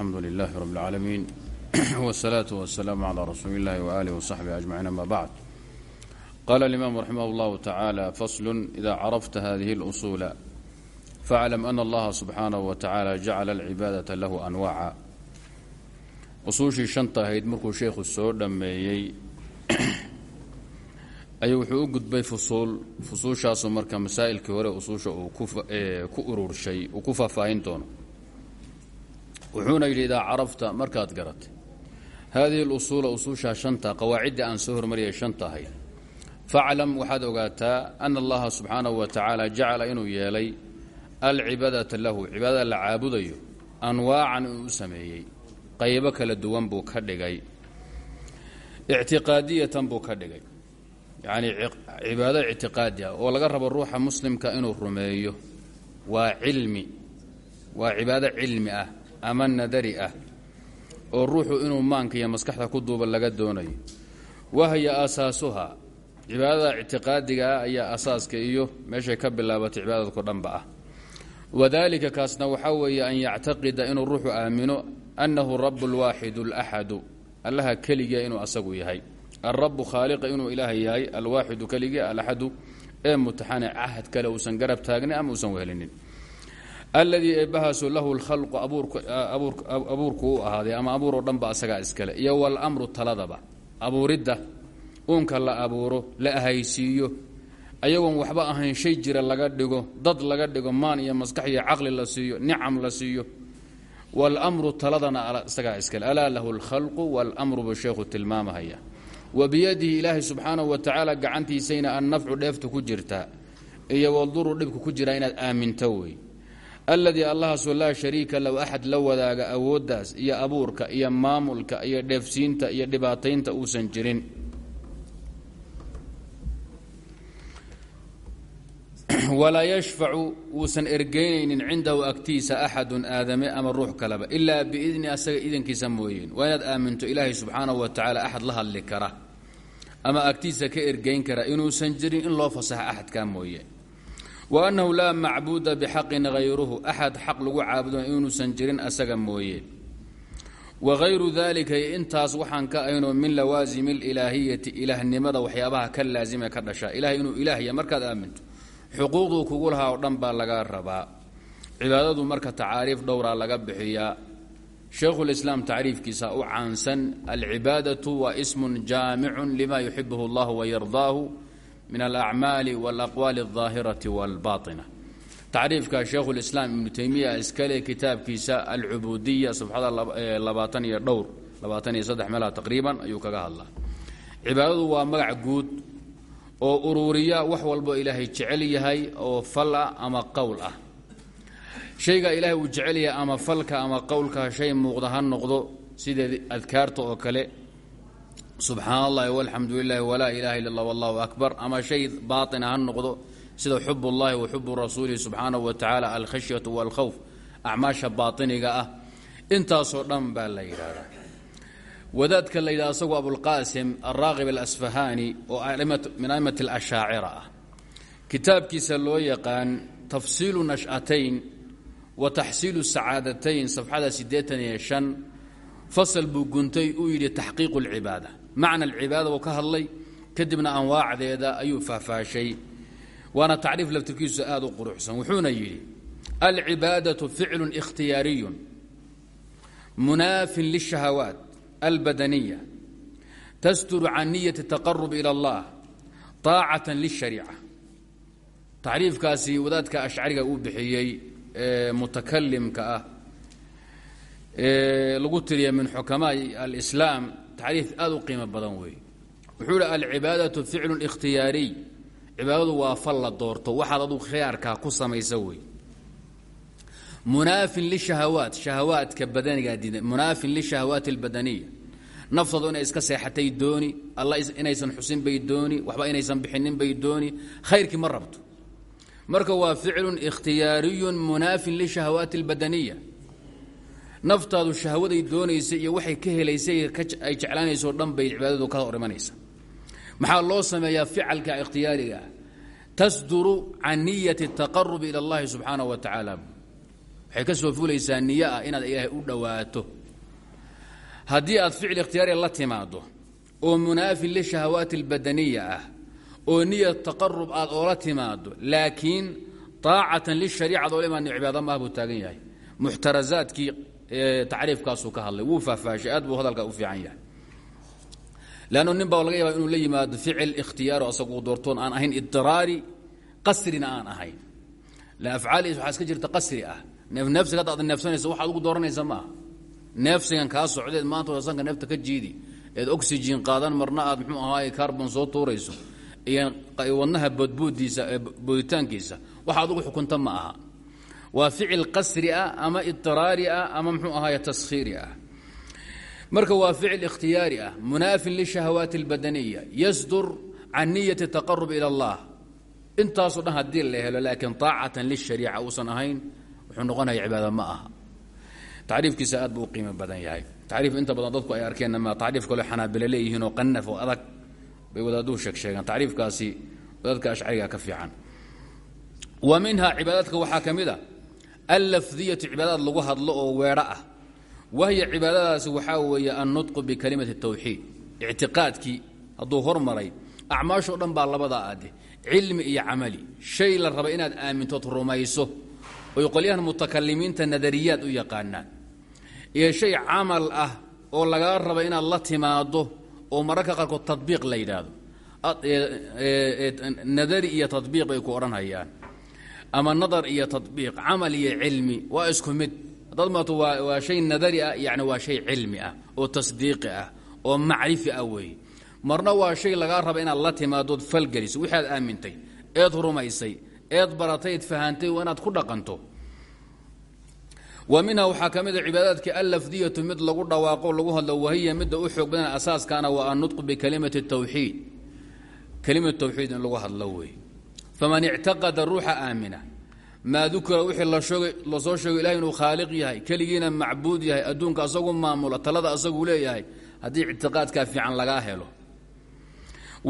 alxamdu lilahi rab اlcaalamiin wالsalaaةu wasalaamu calى rasuuli اllahi waaalih wصaxbihi ajmaciin ama bacd qala اlimaamu raximah اllahu tacaala faslu ida carafta hadihi اlusuula faclam ana allaha subxaanahu wa tacaala jacala alcibaadata lahu anwaaca usuushii shanta ahayd markuu sheekhu soo dhammeeyey ayuu wuxuu u gudbay fusuul fusuushaasu marka masaa'ilkii hore usuusha uu ku ururshay uu ku faahfaahin doono wuxuuna yidhi idaa carafta markaad garatay. Haadihi اlusuula usuushaa shanta qawaaciddii aan soo hormariyay shanta ahayd faclam waxaad ogaataa ana allaha subxaanahu wa tacaala jacala inuu yeelay alcibaadata lahu cibaadada la caabudayo anwaacan inuu u sameeyey qaybo kala duwan buu ka dhigay ictiqaadiyatan buu ka dhigay. Yacnii cibaado ictiqaadi ah oo laga rabo ruuxa muslimka inuu rumeeyo waa cilmi waa cibaado cilmi ah ama nadari ah oo ruuxu inuu maanka iyo maskaxda ku duuba laga doonayo. Wahya asaasuha cibaadada ictiqaadiga ah ayaa asaaska iyo meeshay ka bilaabatay cibaadadko dhanba ah. Wadalika kaasna waxaa weeye an yactaqida inuu ruuxu aamino annahu rabu lwaaxidu alaxadu allaha keligia inuu asagu yahay. Alrabu khaaliqa inuu ilaaha yahay alwaaxidu keligii alaxadu ee mutaxane cahad kale uusan garab taagnin ama uusan wehelinin alladii eebbahaasu lahu lkhalqu abuurku u ahaaday ama abuuroo dhanba asagaa iskale. Iyo walamru taladaba. Abuuridda uunka la abuuro la ahaysiiyo. Ayagoon waxba ahayn shay jira laga dhigo dad laga dhigo maan iyo maskax iyo caqli la siiyo nicam la siiyo. Walamru taladana isagaa iskale. Alaa lahu lkhalqu walamru buu sheekhu tilmaamahaya. Wa biyadihi ilaahay subxaanahu wa tacaala gacantiisayna annafcu dheeftu ku jirtaa iyo waduru dhibku ku jiraa inaad aaminto wey alladii allahaasoo laa shariika low axad la wadaaga awooddaas iyo abuurka iyo maamulka iyo dheefsiinta iyo dhibaataynta uusan jirin. Walaa yashfacu uusan ergeynaynin cindahu agtiisa axadun aadame ama ruux kaleba ilaa biidni asaga idankiisa mooyeen. Waa inaad aaminto ilaahay subxaanahu wa tacaala axad la hadli kara ama agtiisa ka ergeyn kara inuusan jirin in loo fasaxa axadkaa mooye wa annahu laa macbuuda bixaqin hayruhu axad xaq lagu caabudo inuusan jirin asaga mooye. Wa hayru dalika intaas waxaan ka ayno min lawaasimi alilaahiyati ilaahnimada waxyaabaha ka laasime ka dhasha. Ilahay inuu ilaahya markaad aaminto xuquuqduu kugu lahaa oo dhan baa laga rabaa. Cibaadadu marka tacaariif dhowraa laga bixiyaa. Shaykhulislaam tacriifkiisa u caansan alcibaadatu waa ismun jaamicun lima yuxibuhu allahu wayardaahu min alacmaali walaqwaali aldaahirati walbaatina tacriifka shaykhulislaam ibnu teymiya iskale kitaabkiisa alcubuudiya safxada labaatan iyo dhowr labaatan iyo saddex meelaha taqriiban ayuu kaga hadlaa cibaadadu waa magac guud oo uruuriya wax walbo ilaahay jecel yahay oo fal ah ama qowl ah shayga ilaahay uu jecel yahay ama falka ama qowlka muuqda ha noqdo sida adkaarta oo kale subxaan allahi walxamdu lilahi walaa ilaha illa allah wallahu akbar. Ama shay baatina ha noqdo sida xub ullahi wa xubu rasuulihi subxaanahu wa tacaala alkhashyatu walkhawf acmaasha baatiniga ah. Intaasoo dhan baa la yidhaahdaa. Wadaadka la yidhaha asagu abulqaasim alraaqib alasfahaani oo min aimati alashaacira ah. Kitaabkiisa loo yaqaan tafsiilu nash'atayn wa taxsiilu sacaadatayn safxada siddeetan iyo shan. Fasal buu guntay uu yidhi taxqiiqu alcibaada macna alcibaada uu ka hadlay. Kadibna anwaacdeeda ayuu faahfaashay waana tacriif laftirkiisu aada u quruxsan. Wuxuuna yidhi alcibaadatu ficlun ikhtiyaariyun munaafin lishahawaat albadaniya tasduru can niyati taqarub ila allah taacatan lishariica. Tacriifkaasi wadaadka ashcariga uu bixiyey ee mutakalimka ah ee lagu tiriya min xukamaai alislaam tacriif aada u qiimo badan weeye wuxuu hi alcibaadatu ficlun ikhtiyaariy cibaadadu waa fal la doorto waxaad adugu khiyaarkaa ku samaysa wey munaafin lishahawaat shahawaadka badanigaa diida munaafin lishahawaati albadaniya. Naftadu inay iska seexatay dooni alla inaysan xusin bay dooni waxba inaysan bixinin bay dooni khayrkii ma rabto. Marka waa ficlun ikhtiyaariyun munaafin lishahawaati albadaniya naftaadu shahwaday doonaysa iyo waxay ka helaysay ay jeclaanayso dhan bay cibaadadu ka hor maxaa loo sameeyaa ficalka ikhtiyaariga? Tasduru can niyati taqarubi ila اllahi subxaanaه wa tacaala. Waxay ka soo fulaysaa niyo ah inaad ilaahay u dhowaato haddii aad ficil ikhtiyaariya la timaado oo munaafin lishahawaati albadaniya ah oo niya taqarub aad oola timaado laakiin aacatan lishariicad oo imaan cibaada maah buu taagan yahay. Muxtarazaadkii tacriifkaasuu ka hadlay. Wuu faahfaashay aad buu hadalka u fiican yahay. Lannu nin laga yaaba inuu la yimaado ficil ikhtiyaaro asagu doortoon aan ahayn idiraari qasrina aan ahayn. Afcaaliis waxaa iska jirta qasri ah. Neefneefsiga hadda ad neefsanaysa waxaad ugu dooranaysa maaha neefsigan kaa socdeed maanta wasanka neefta ka jiidi. Eed oxygen qaadan marna aad mxuu ahaay carbon soo tuurayso. Iyo wadnaha boodboodiisa booditaankiisa waxa adugu xukunta ma aha waa ficil qasri ah ama idiraari ah ama mxuu ahaay taskhiiri ah marka waa ficil ikhtiyaari ah munaafin lishahawaati اlbadaniya yasdur can niyati taqarub ilى اllah intaasoo dhan haddii la helo laakiin aacatan lishariica uusan ahayn wuxuu noqonaya cibaada ma aha tacriifkiisa aad buu u qiimo badan yahay tacriif inta badan dadku ay arkeen ma tacriif kaloo xanaabila leeyihiin oo qanaf oo adag bay wadaaduhu sheeg sheegaan tacriifkaasi dadka ashcariga ka fiican wa minha cibaadaadka waxaa ka mid a allafdiyatu cibaadaad lagu hadlo oo weedho ah. Wahya cibaadadaasi waxaa weeye annutqu bikalimati tawxiid. Ictiqaadkii hadduu hormaray acmaashoo dhan baa labadaa ade cilmi iyo camali. Shay la raba inaad aamintood rumayso. Oy qolyahan mutakalimiinta nadariyaad u yaqaanaan. Iyo shay camal ah oo lagaa raba inaad la timaado oo mararka qaarkood tabiiq la yidhaahdo. Nadari iyo tabiiq bay ku odhanhayaan ama nadar iyo tabiiq camal iyo cilmi waa isku mid. Haddaad maato waa shay nadari ah yani waa shay cilmi ah oo tasdiiqi ah oo macrifi ah weeye. Marna waa shay lagaa raba inaad la timaadood falgeliso wixii aad aamintay eed rumaysay eed baratay eed fahantay waa inaad ku dhaqanto. Wa minha waxaa ka mid a cibaadaadkii allafdiyatu mid lagu dhawaaqo lagu hadlo wahiya midda u xoog asaaskaana waa annutqu bikalimati tawxiid. Kelimatu tawxiid in lagu hadlo weeye faman ictaqada ruuxa aamina maa dukira wixii la soo sheego ilahay inuu khaaliq yahay keligiina macbuud yahay adduunka asagu maamula talada asaguu leeyahay haddii ictiqaadkaa fiican lagaa helo.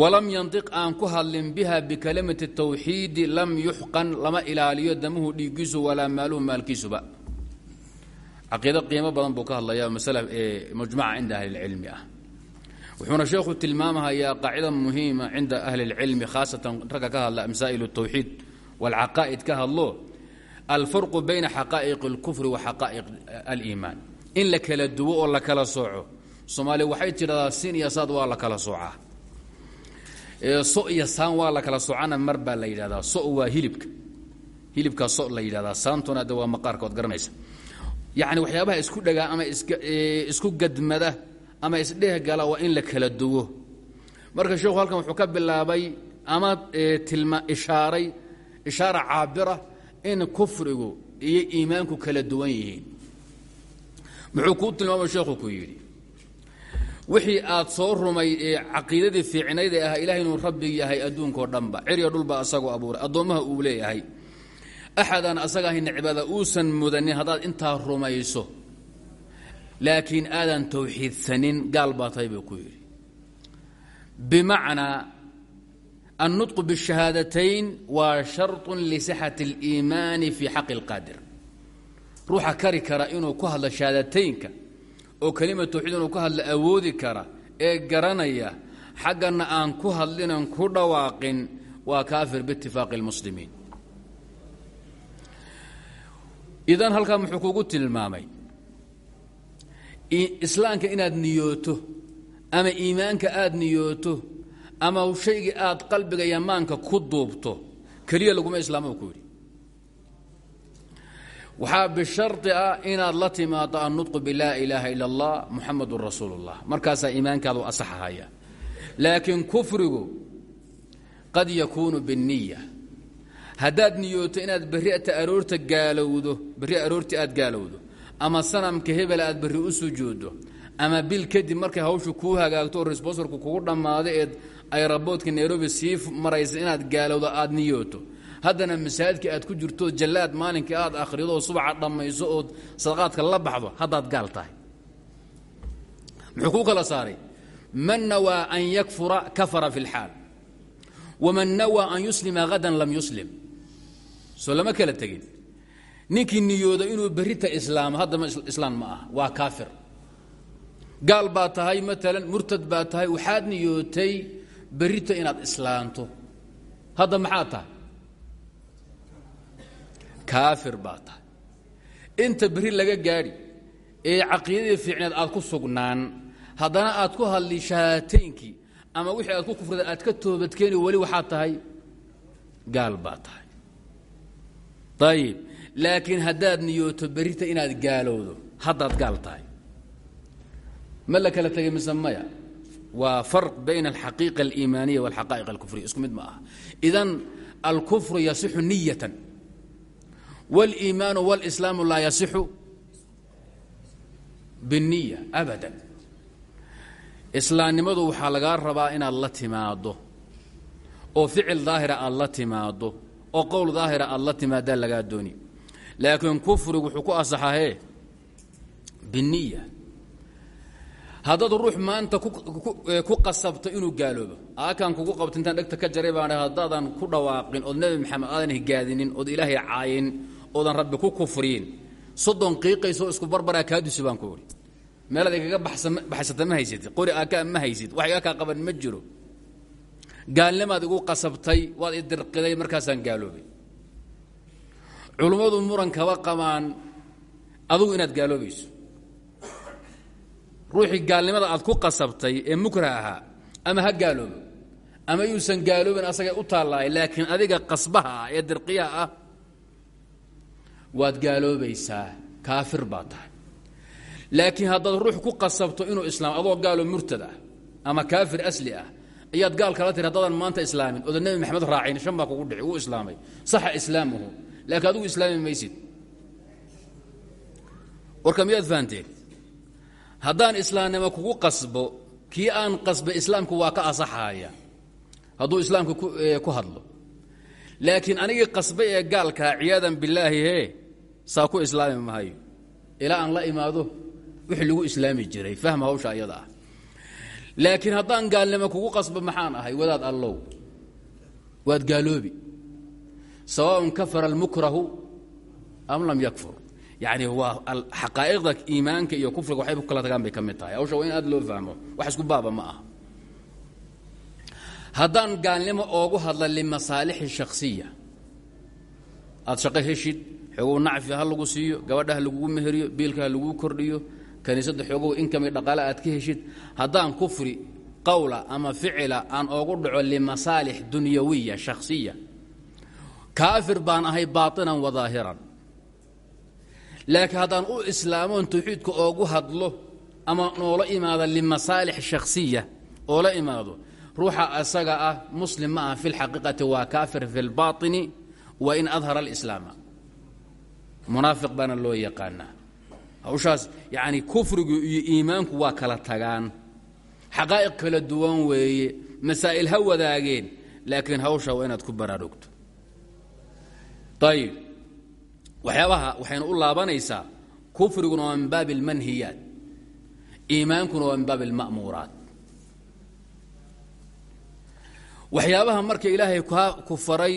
Walam yantiq aan ku hadlin biha bikalimati tawxiidi lam yuxqan lama ilaaliyo damuhu dhiigiisu walaa maaluhu maalkiisuba. Caqiido qiimo badan buu ka hadlaya masala mujmaca cinda ahli اlcilmi ah wuxuuna sheekhu tilmaamahayaa qaacida muhiima cinda ahli اlcilmi khaasatan ragga ka hadla masaa'il الtawxiid wاlcaqaa'id ka hadlo alfarqu bayna xaqaa'iq اlkufri wa xaqaa'iq aliimaan in la kala duwo oo la kala sooco soomaaliya waxay tidhahdaa sin iyo saad waa la kala soocaa so iyo saan waa la kala soocana mar baa la yidhahdaa so waa hilibka hilibkaa so la yidhahdaa saantuna de waa maqaarka oad garanaysa yacni waxyaabaha isku dhagaa ama isku gadmada ama isdhehgala waa in la kala duwo. Marka sheekhu halkan wuxuu ka bilaabay ama tilma ishaaray ishaara caabira in kufrigu iyo iimaanku kala duwan yihiin. Muxuu kuu tilmaamay sheekhu ku yidhi wixii aad soo rumay ee caqiidadii fiicnayd ee ah ilahay inuu rabbi yahay adduunkao dhanba. Cirya dhulba asagoo abuuray. Addoommaha uu leeyahay axadaan asaga ahayna cibaada uusan mudanin haddaad intaa rumayso laakiin aadan tawxiidsanin gaal baa tahay buu ku yidhi bimacnaa annutqu bishahaadatayn waa sharطun lisixati اliimaani fii xaqi اlqaadir ruuxa kari kara inuu ku hadlo shahaadataynka oo kelima tawxiid inuu ka hadla awoodi kara ee garanaya xaggana aan ku hadlinan ku dhawaaqin waa kaafir biitifaaqi اlmuslimiin idan halkaa muxuu kugu tilmaamay islaamka inaad niyooto ama iimaanka aad niyooto ama shaygii aad qalbiga iyo maanka ku duubto keliya laguma islaamo ku yidhi. Waxaa bishardi ah inaad la timaado annutqu bilaa ilaaha ila allah muxamadun rasuulu اllah markaasaa iimaankaadu asaxahaya laakiin kufrigu qad yakuunu biاniya haddaad niyooto inaad berri'ta aroorta gaalowdo berri aroortii aad gaalowdo ama sanamka hebel aad berri u sujuuddo ama bil kadib markay hawshu kuu hagaagto oo responsorku kugu dhammaado eed ayraboodka nairobi sii maraysa inaad gaalowdo aad niyooto. Haddana masaajidkii aad ku jirto jallaad maalinkii aad akhrido oo subaxa dhammayso ood sadaqaadka la baxdo haddaad gaal tahay. Muxuu kuu kala saaray? Man nawaa an yakfura kafara fi اlxaal waman nawaa an yuslima hadan lam yuslim. Soo lama kala tegin ninkii niyooda inuu berrita islaamo haddama islaan ma aha waa kaafir. Gaal baa tahay maalan murtad baa tahay waxaad niyootay berrita inaad islaanto. Hadda maxaad tahay? Kaafir baa tahay. Inta berri laga gaadhi ee caqiidadii fiicneed aad ku sugnaan haddana aad ku hadli ama wixii aad ku kufrida aad ka toobadkeeni weli waxaad tahay gaal baa tahay. Ayib laakiin haddaad niyooto berrita inaad gaalowdo haddaad gaal tahay ma la kala tegay mise maya waa farq bayna alxaqiiqa aliimaaniya walxaqaa'iq alkufriya isku mid ma aha idan alkufru yasixu niyatan wاliimaanu wاlslaamu laa yasixu bالniya abada islaamnimadu waxaa lagaa rabaa inaad la timaado oo ficil daahira aad la timaado oo qowl daahira aad la timaadaa lagaa dooni laakiin kufrigu wuxuu ku asaxahee biniya haddaad ruux maanta ku qasabto inuu gaaloobo aakaan kugu qabto intaan ka jaray baan haddaadan ku dhawaaqin ood nebi maxamed aadan higaadinin ood ilaahay caayin oodan rabbi ku kufriyin soddon qiiqaysoo isku barbaraa kaadusi baan ku idhi meelaad igaga baxsata ma haysid qori aakaa ma haysid wax iga qaban ma jiro. Gaalnimaad igu qasabtay waad idirqiday markaasaan gaaloobay culummadu muran kaba qabaan adugu inaad gaaloobayso. Ruuxii gaalnimada aad ku qasabtay ee mukrah ahaa ama ha gaaloobo ama yuusan gaaloobin asagay u taallaay laakiin adiga qasbaha ah ee dirqiyaha ah waad gaaloobaysaa. Kaafir baa tahay. Laakiin haddaad ruux ku qasabto inuu islaam adoo gaalo murtad ah ama kaafir asli ah ayaad gaal kala tiri haddaadan maanta islaamin. Oodan nebi maxamed raacin shan baa kugu dhici wuu islaamay. Saxa islaamuhu laakiin adigu islaami maysid warka miyaad fahanteen haddaan islaamnimo kugu qasbo kii aan qasbay islaamku waa ka asaxaaya. Hadduu islaamka ku hadlo. Laakiin anigii qasbay ee gaalkaa ciyaadan bilaahi hee saa ku islaami mahayo ilaa aan la imaado wixii lagu islaami jiray fahma hawsha ayada ah. Laakiin haddaan gaalnimo kugu qasbo maxaan ahay? Wadaad allow. Waad gaaloobi sawaaun kafara almukrahu am lam yakfur. Yacni waa xaqaa'iqda iimaanka iyo kufriga waxay kala tagaan bay ka mid tahay. Hawsha waa in aad loo fahmo. Wax isku baaba ma aha. Haddaan gaalnimo oogu hadla limasaalixi shakhsiya. Aad shaqo heshid xoogow nacfi ha lagu siiyo gabadha ha lagugu meheriyo biilka ha laguu kordhiyo kaniisadda xoogow inkami dhaqaale aad ka heshid haddaan kufri qowla ama ficila aan oogu kaafir baan ahay baatinan wa daahiran laakiin haddaan u islaamoon tawxiidka oogu hadlo ama noola imaado limasaalix shakhsiya oola imaado ruuxa asaga ah muslim ma aha fi lxaqiiqati waa kaafir fi lbaطini wa in adhara alislaama munaafiq baana loo yaqaanaa. Hawshaas yacni kufrigu iyo iimaanku waa kala tagaan. Xaqaa'iq kala duwan weeye masaa'il ha wadaageen laakiin hawsha waa inaad ku baraarugto ayib waxyaabaha waxayna u laabanaysaa kufriguna waa min baabi almanhiyaat iimaankuna waa min baabi alma'muuraat waxyaabaha marka ilaahay ku faray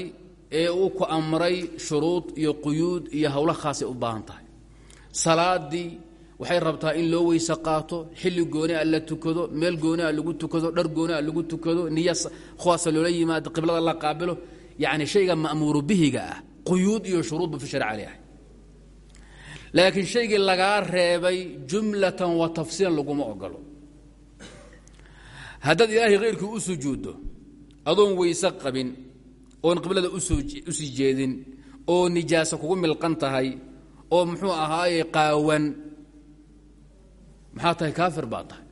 ee uu ku amray shuruud iyo quyuud iyo u waxay rabtaa in loo weyse qaato xilli gooni a la tukado meel gooni a lagu tukado dhar gooni a lagu tukado niya khaasa loola yimaado qiblada la qaabilo yacni shayga ma'muuru bihiga ah quyuud iyo shuruud buu fi sharci leeyahay laakiin shaygii lagaa reebay jumlatan wa tafsiilan laguma ogolo haddaad ilaahay khayrkii u sujuuddo adoon weyse qabin oon qiblada u sii jeedin oo nijaasa kugu milqan tahay oo muxuu ahaaye qaawan maxaa tahay kaafir baa tahay.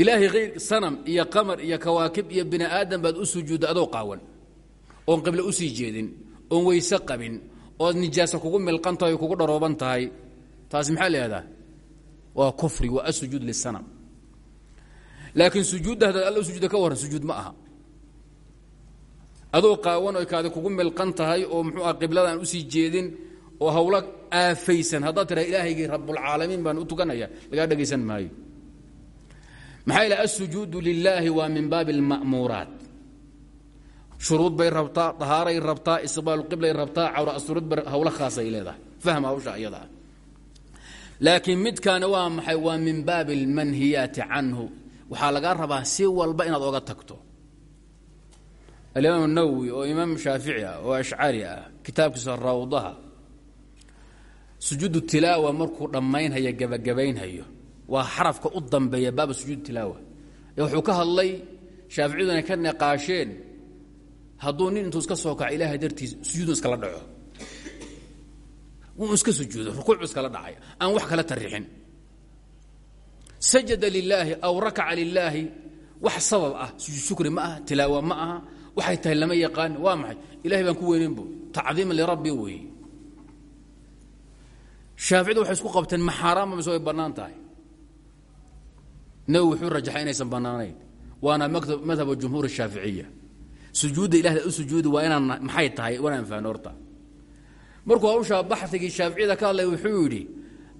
Ilaahay hayr sanam iyo qamar iyo kawaakib iyo bini aadam baad u sujuudda adoo qaawan oon qiblo u sii jeedin oon weyse qabin ood nijaasa kugu milqan tahay o kugu dharooban tahay taasi maxaa leedaha waa kufri waa asujuud lisanam laakiin sujuudda haddaad alla u sujuudda ka warran sujuud ma aha. Adoo qaawan oy kaadi kugu milqan tahay oo muxuu ah qibladaan u sii jeedin oo hawlo aafaysan haddaad tidhaha ilaahaygii rabbulcaalamiin baan u tukanaya lagaa dhegaysan maayo. Maxaa yidhaha asujuudu lilaahi waa min baabi alma'muuraat shuruud bay rabtaa dahaaray rabtaa istiqbaalu qiblay rabtaa cawra asturid hawlo khaasay leedahay. Fahma hawsha iyada ah laakiin midkaani waa maxay? Waa min baabi almanhiyaati canhu. Waxaa lagaa rabaa si walba inaad oga tagto. Alimaam nawowi oo imaam shaafici ah oo ashcari ah kitaabkiisa rawdaha sujuudu tilaawa markuu dhammaynhayo gebagabaynhayo waa xarafka u dambeeya baaba sujuud tilaawa. Ee wuxuu ka hadlay shaaficiyadu inay ka niqaasheen hadduu nin intuu iska soo kaco ilaahay dartiis sujuudu iskala dhaco. Wuu iska sujuudo rukuucu iskala dhacay. Aan wax kala tarixin. Sajada lilaahi aw rakaca lilaahi wax sabab ah. Sujuud shukri ma aha tilaawa ma aha. Waxay tahay lama yaqaan waa maxay? Ilahay baan ku weyneyn bu tacdiima lirabbi weeye shaaficida waxay isku qabteen ma xaaraama mise tahay? Nawi wuxuu rajaxay inaysan bannaanayn. Waana madhab jumhuur shaaficiya sujuudda ilahda u sujuudi waa inaan maxay tahay wanaan fahno horta. Markuu hawshaa baxsigii shaaficiyada ka hadlay wuxuu yidhi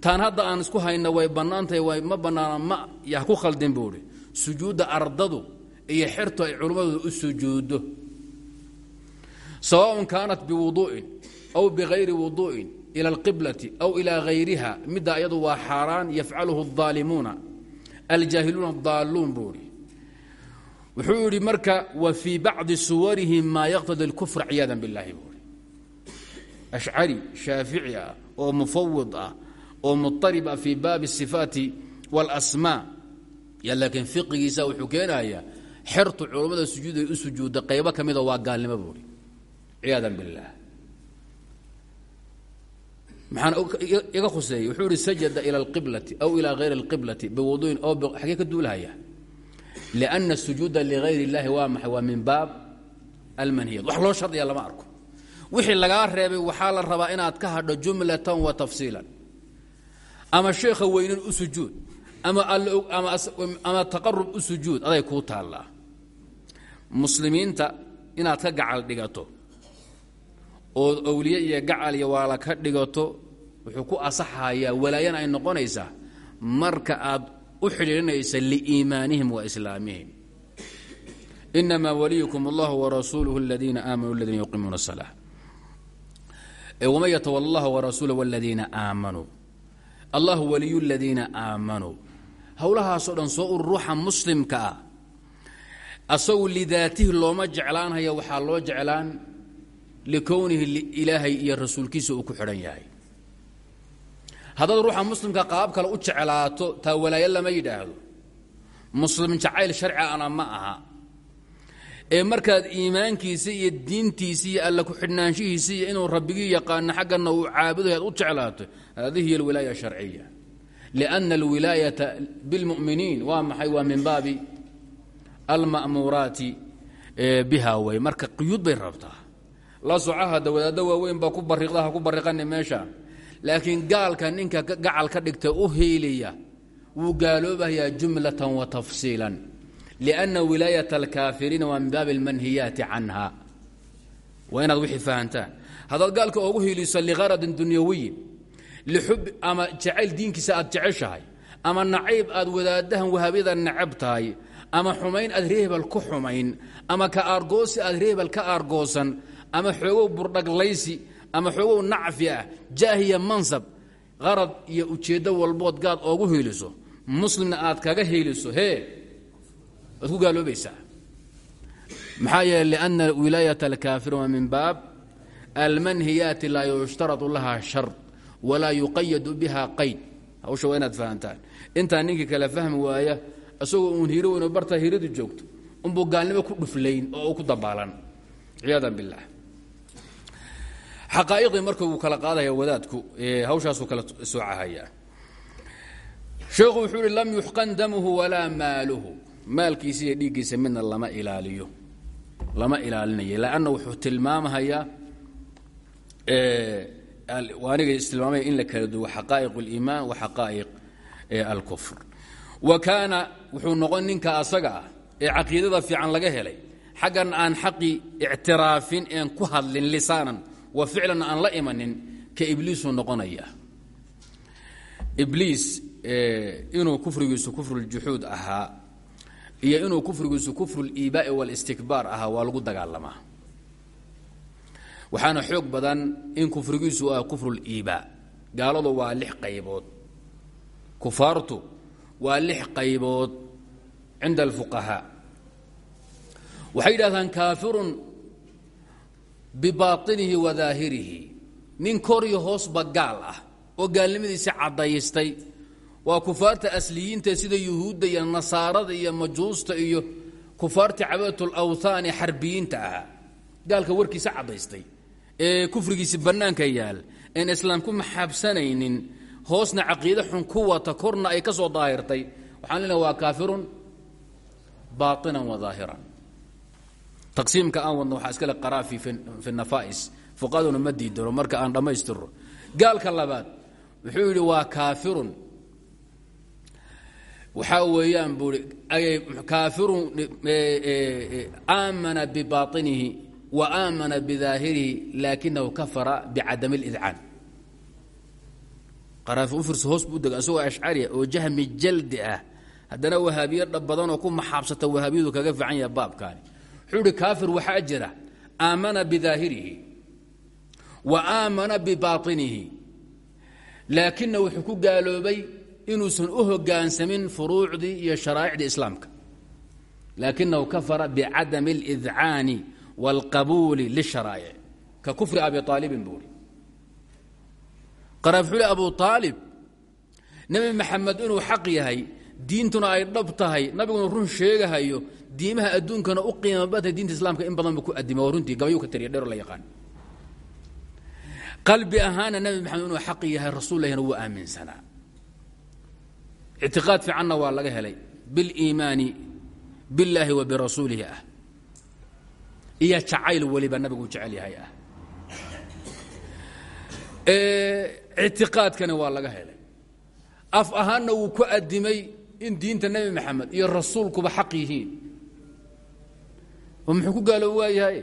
taan hadda aan isku hayno way bannaantahay way ma bannaana ma ya ku khaldin buu idhi sujuudda ardadu iyo xertu ay culummadu u sujuuddo. Sawaaءn kaanat biwuduu'in aw bigayri wuduu'in ila alqiblati aw ilaa hayriha midda ayadu waa xaaraan yafcaluhu اdaalimuuna aljaahiluuna daalluun buu idhi wuxuu yidhi marka wa fii bacdi suwarihi maa yaqtadi اlkufr ciyaada biاllahi buu ihi ashcari shaafici ah oo mufawid ah oo muطarib ah fii baabi الsifaati wاlasmaa ya laakiin fiqigiisa wuxuu keenayaa xertu culammada sujuuday u sujuudda qaybo ka mida waa gaalnimo buuhi ciyaada biاllah maxaan iga khuseeyey wuxuu ihi sajada ilى اlqiblati aw ilى gayri اlqiblati biwuduin aw xagee ka duulahaya liأna الsujuuda ligayr اllahi waa maxay waa min baab almanhiyat wax loo shardiya lama arko wixii lagaa reebay waxaa la rabaa inaad ka hadho jumlatan wa tafsiilan ama sheekha weynan u sujuud ama ama taqarub u sujuud aday kuu taallaa muslimiinta inaad ka gacal dhigato oo awliye iyo gacal iyo waala ka dhigato wuxuu ku asaxayaa walaayana ay noqonaysaa marka aad u xidhiirinaysa liiimaanihim wa islaamihim. Inamaa waliyukum allahu warasuuluhu aladiina aamanuu aladiina yuqimuuna الsalaa waman yatawala allaha warasuula waladiina aamanuu allahu waliyu ladiina aamanuu howlahaasoo dhan soo ur ruuxa muslimka ah. Asagu lidaatihi looma jeclaanhaya waxaa loo jeclaan likownihi ilaahay iyo rasuulkiisa uu ku xidhan yahay haddaad ruuxa muslimka qaab kale u jeclaato taa walaayo lama yidhaahdo. Muslim jacayl sharci ana ma aha. Ee markaad iimaankiisa iyo diintiisa iyo alla ku-xidhnaanshihiisa iyo inuu rabbigii yaqaano xaggana uu caabudayo u jeclaato hadihi hiy sharciya. Lianna alwilaayata bilmuminiin waa maxay? Waa min baabi alma'muuraati biha wey marka quyuud bay rabtaa. La soco hadda wadaaddo waaweyn baa ku bariiqda ha ku bariiqani meesha laakiin gaalka ninka gacal ka dhigta u heelaya wuu gaaloobayaa jumlatan wa tafsiilan lianna wilaayat alkaafiriina waa min baabi almanhiyaati canha. Waa inaad wixii fahantaan haddaad gaalka oogu hiiliso liqaradin dunyawiyin lixub ama jacayl diinkiisa aad jeceshahay ama nacayb aad wadaadahan wahabyada nacab tahay ama xumayn aad reehbal ku xumayn ama ka aargoosi aad reehbal ka aargoosan ama xoogow burdhaglaysi ama xoogow nacfi ah jaahiya mansab qarad iyo ujeeddo walbood gaad oogu hiiliso muslimna aad kaga hiiliso hee waad ku gaaloobaysaa. Maxaa yeele lianna wilaayat alkaafiriin waa min baab almanhiyaati laa yushtaradu laha shar walaa yuqayadu biha qayd. Hawsha waa inaad fahantaan. Intaa ninkii kale fahmi waaya isagoo uun hiro weyn oo bartaa hiradu joogto unbuu gaalnimo ku dhuflayn oo ku dabaalan. Ciyaadan billaah xaqaa'iqdii marka wuu kala qaadaya wadaadku hawshaasuu kala soocahaya sheekhu wuxuu ihi lam yuxqan damuhu walaa maaluhu. Maalkiisa iyo dhiiggiisa midna lama ilaaliyo lama ilaalinayo lanna wuxuu tilmaamahayaa aniga istilmaamaya in la kala duwo xaqaa'iq اliimaan wa xaqaa'iq alkufr. Wa kaana wuxuu noqon ninka asaga ah ee caqiidada fiican laga helay xaggan aan xaqi ictiraafin een ku hadlin lisaanan wa ficlan aan la imanin ka ibliisuu noqonaya. Ibliis inuu kufrigiisu kufruljuxuud ahaa iyo inuu kufrigiisu kufruliibaa'i walistikbaar ahaa waa lagu dagaalamaa waxaana xoog badan in kufrigiisu ah kufruliibaa gaaladu waa lix qaybood. Kufaartu waa lix qaybood cinda alfuqahaa waxay yidhahdaan kaafirun bibaطinihi wa daahirihi. Nin kor iyo hoosba gaal ah oo gaalnimadiisi caddaystay. Waa kufaarta asliyiinta sida yuhuudda iyo nasaarada iyo majuusta iyo kufaarta cabaadatul awthaani xarbiyiinta ahaa. Gaalka warkiisa caddaystay. Ee kufrigiisi bannaanka yaal. Een islaam ku hoosna caqiide xun ku wata korna ay ka soo daahirtay. Waxaan leenaha waa kaafirun. Baainan wa daahiran taqsiimka aan wadno waxaa iskale qaraafi fi nafais fuqaduna ma diidano marka aan dhammaystiro gaalka labaad wuxuu yidhi waa kaafirun. Waxaa weeyaan buui kaafirun aamana bibaطinihi wa aamana bidaahirihi laakinahu kafara bicadam اlidcaan qaraafi u fiirso hoos buu dega isagoo ashcariya oo jahmi jaldi ah. Haddana wahaabiye dhab badanoo ku maxaabsata wahaabiyadu kaga fiican yaha baabkaani wuxuu ihi kaafir waxaa jira. Aamana bidaahirihi wa aamana bibainihi laakina wuxuu ku gaaloobay inuusan u hogaansamin furuucdii iyo sharaa'icdii islaamka. Laakinahu kafara bicadami اlidcaani wاlqabuuli lisharaa'ic ka kufri abi aalibin buuri qaraafuuli abu aalib nebi maxamed inuu xaq yahay diintuna ay dhab tahay nabiguna run sheegahayo diimaha adduunkana u qiima badtay diinta islaamka in badan bu ku adima runtii gabayu ka tariya dheer la yaqaan. Qalbi ahaana nebi maxamed inuu xaq yahay rasuullahina wuu aaminsanaa ictiqaad fiicanna waa laga helay biliimaani billaahi wa birasuulihi ah. Iyo jacayl weliba nabigu jecel yahay ah. Ictiqaadkana waa laga helay. Af ahaanna wuu ku adimay in diinta nebi maxamed iyo rasuulkuba xaq yihiin oo muxuu ku gaalooba waayahay?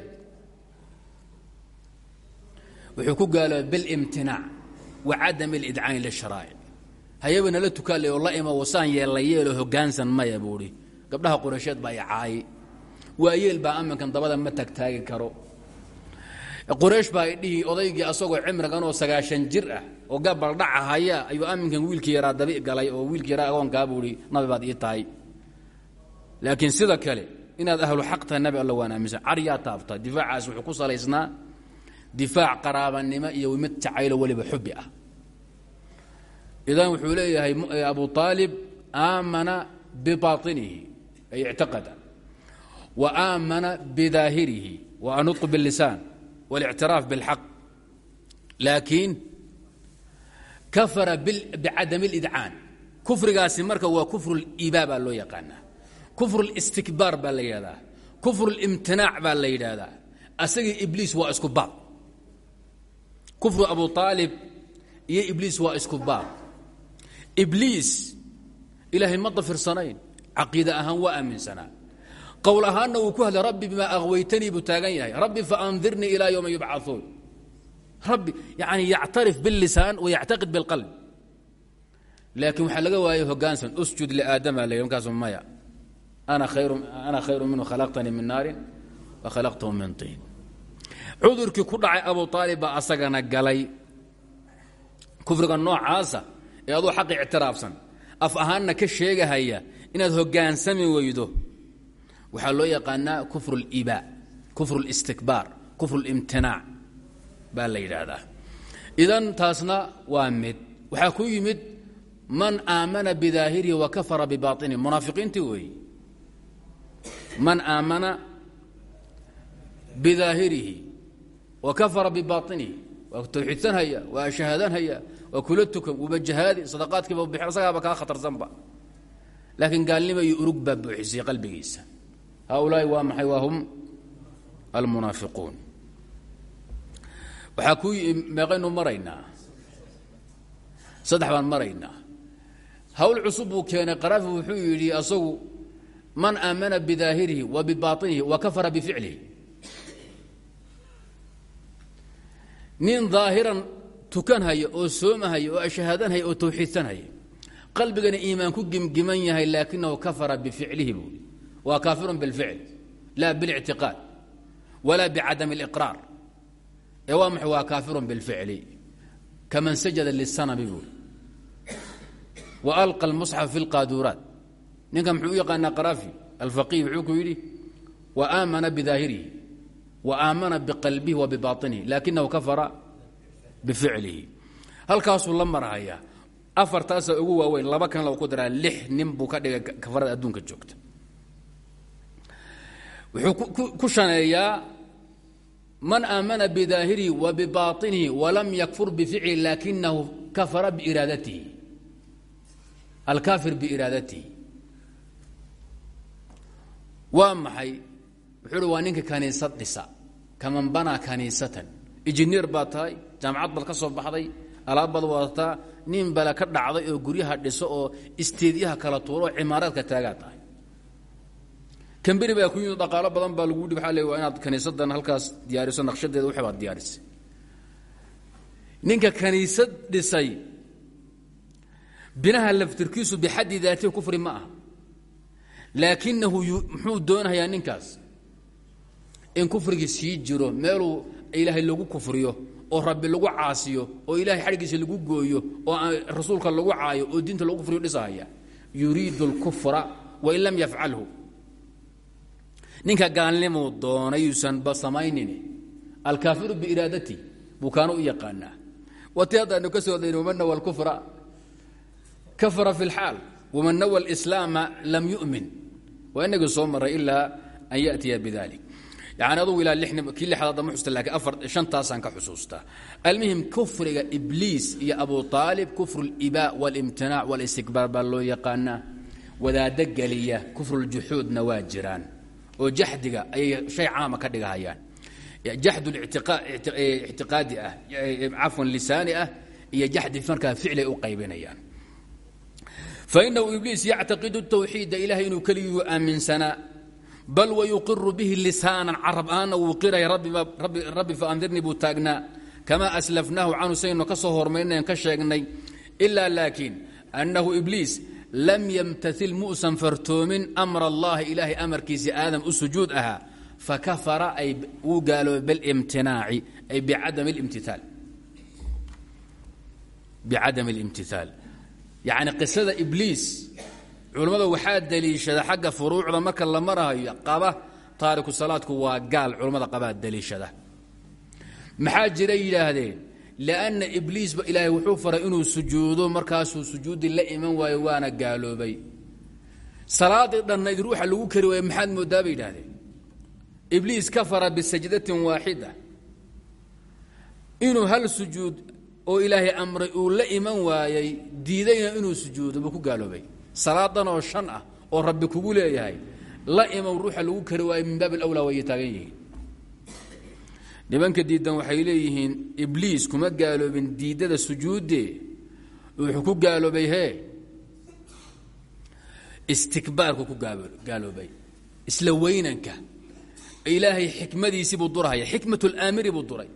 Wuxuu ku gaaloobay bilimtinaac wa cadami alidcaani lisharaa'ic hayaba nala tukaale oo la ima wasaan yeella yeelo hogaansan maya buuhi gabdhaha quraysheed baa i caayi. Baa aminkan dabada ma tagtaagi karo. Quraysh baa idhihi odaygii asagoo cimrigan oo sagaashan jir ah oo gabaldhaca haya ayuu aminkan wiilkii yaraa dabi galay oo wiilkii yaraa agoonkaa buu ihi nabi baad ii tahay. Laakiin sida kale inaad ahlu xaq tahay nabi alla waan aaminsan caryaa taabta difaacaas wuxuu ku salaysnaa difaac qaraabanimo iyo mid jacaylo weliba xubi ah idan wuxuu leeyahay abu aalib aamana bibainihi ay ictaqada wa aamana bidaahirihi wa anutqu biاllisaan والاctiraaf bاlxaq laakiin kafara bicadam اlidcaan kufrigaasi marka waa kufru اliibaa baa loo yaqaanaa kufru اlistikbaar baa la yidhahdaa kufru اlimtinaac baa la yidhaahdaa asagii ibliis waa isku baab kufru abu aalib iyo ibliis waa isku baab ibliis ilaahay ma dafirsanayn caqiida ahaan waa aaminsanaa qowl ahaanna uu ku hadlay rabbi bimaa akwaytanii buu taagan yahay rabbi faandirnii ilaa ywma yubcauun rabbi yani yactarif biاllisaan wayactaqid biاlqalb laakiin waxaa laga waayay hogaansan usjud liaadama la markaasu maya ana khayru minhu khalaqtanii min naarin wa khalaqtahu min tiin cudurkii ku dhacay abu aalib asagana galay kufriga noocaasa ee aduu xaqi ictiraafsan af ahaanna ka sheegahaya inaad hogaansami weydo waxaa loo yaqaanaa kufru liba kufru listikbaar kufru limtinaac baa idan taasna waa mid waxaa ku yimid man aamana bidaahirihi wa kafara bibaطinihi munaafiqiintii weeye man aamana bidaahirihi wa kafara bibaطinihi waa tawxiidsanhaya waa shahaadanhaya waa kula tukan wuba jahaadi sadaqaadkiiba bix asagaaba kaa khatarsanba. Laakiin gaalnima iyo urug baa buuxisay qalbigiisa. Haulaai waa maxay? Waa hum almunaafiquun. Waxaa ku meeqaynu maraynaa. Saddex baan maraynaa. Hawl cusub buu keenay qaraafi wuxuu yidhi asagu man aamana bidaahirihi wa bibainihi wa kafara bificlihi. Nin daahiran tukanhaya oo soomahaya oo ashahaadanhaya oo tawxiidsanhaya qalbigana iimaan ku gimgiman yahay laakinahu kafara bificlihi buui waa kaafirun bilficl laa bilictiqaad walaa bicadam liqraar ee waa maxay waa kaafirun bilficli kaman sajada lisanami buui wa alqa almusxaf fi lqaaduraat ninkan muxuu u yaqaanaa qaraafi alfaqih wuxuu ku yidhi wa aamana bidaahirihi wa aamana biqalbihi wa bibaطinihi laakinahu kafara bificlihi. Halkaasuu la marhayaa. Afartaasa ugu waaweyn laba kan lagu daraa lix nin buu ka dhigay kafarada adduunka joogta. Wuxuu ku shaneeyaa man aamana bidaahirihi wa bibaطinihi walam yakfur bificlihi laakinahu kafara biiraadatihi. Alkaafir biiraadatihi waa maxay? Wuxuu waa ninka kaniisad dhisa. Kaman banaa kaniisatan injineer baad tahay jaamacad baad ka soo baxday alaab baad wadataa nin bale ka dhacday oo guryaha dhiso oo isteedyaha kala tuuro oo cimaaraadka taagaa tahay. Kamberi baa ku yimid dhaqaalo badan baa lagu dhi waa waa inaad kaniisadan halkaas diyaariso naqshadeeda waxay baad diyaarisay ninka kaniisad dhisay binaha laftirkiisu bixaddi daatihi kufri ma aha laakinahu muxuu doonayaa ninkaas in kufrigii sii jiro meeluu ilaahay lagu kufriyo oo rabbi lagu caasiyo oo ilaahay xadhgiisa lagu gooyo oo rasuulka lagu caayo oo diinta lagu kufriyo dhisahaya yuriidu اlkufra wain lam yafcalhu ninka gaalnimuu doonay yuusan ba samaynin alkaafiru biiraadati buu kaana u yaqaanaa wati haddaanu ka soo dayn waman nawa اlkufra kafara fi اlxaal waman nawa اlislaama lam yu'min waa inagii soo maray ilaa an yatiya biali yani adugu ilaa ki lixdaad ma xusta lakiin afar shantaasaan ka xusuustaa almuhim kufriga ibliis iyo abu aalib kufruliba walimtinaac walistikbaar baa loo yaqaanaa. Wadaado geliya kufruljuxuudna waa jiraan. Oo jaxdiga ayay shay caama ka dhigahayaan. Jaxd ictiqaadi ah eh, cafwan lisaani ah iyo jaxdi markaa ficlay u qaybinayaan fainahu ibliis yactaqidu tawxiida ilahay inuu keligii aaminsanaa bal wayuqiru bihi lisaanan carab ahaana wuu qiraya rabbi faandirnii buu taagnaa. Kamaa aslafnaahu canhu saynu ka soo hormaynayn ka sheegnay ilaa laakiin annahu ibliis lam yamtail muusan fartoomin amra allahi ilaahay amarkiisii aadam u sujuud ahaa fakafara wuu gaaloobay bilimtinaaci ay bicadam اlimtihaal yacni qisada ibliis culammada waxaa daliishada xagga furuucda marka la marahayo qaba taariku salaadku waa gaal culammada qabaa daliishada. Maxaa jiray yidhaahdeen? Lianna ibliisba ilaahay wuxuu faray inuu sujuudo markaasuu sujuuddii la iman waayo waana gaaloobay. Salaadii dhannayd ruuxa lagu kari waayo maxaad moodaa bay yidhahdeen ibliis kafara bisajdatin waaxida inuu hal sujuud oo ilaahay diidayna inuu sujuudo ku gaaloobay. Salaadan oo shan ah oo rabbi kugu leeyahay la iman ruuxa lagu kari waayo min baab alawlaa wayay taagan yihiin. Nimanka diidan waxay leeyihiin ibliis kuma gaaloobin diidada sujuudde. Wuxuu ku gaaloobay hee? Istikbaarku ku gaaloobay. Isla weynanka. Ilaahay xikmadiisii buu durahaya xikmatulaamiri buu duray.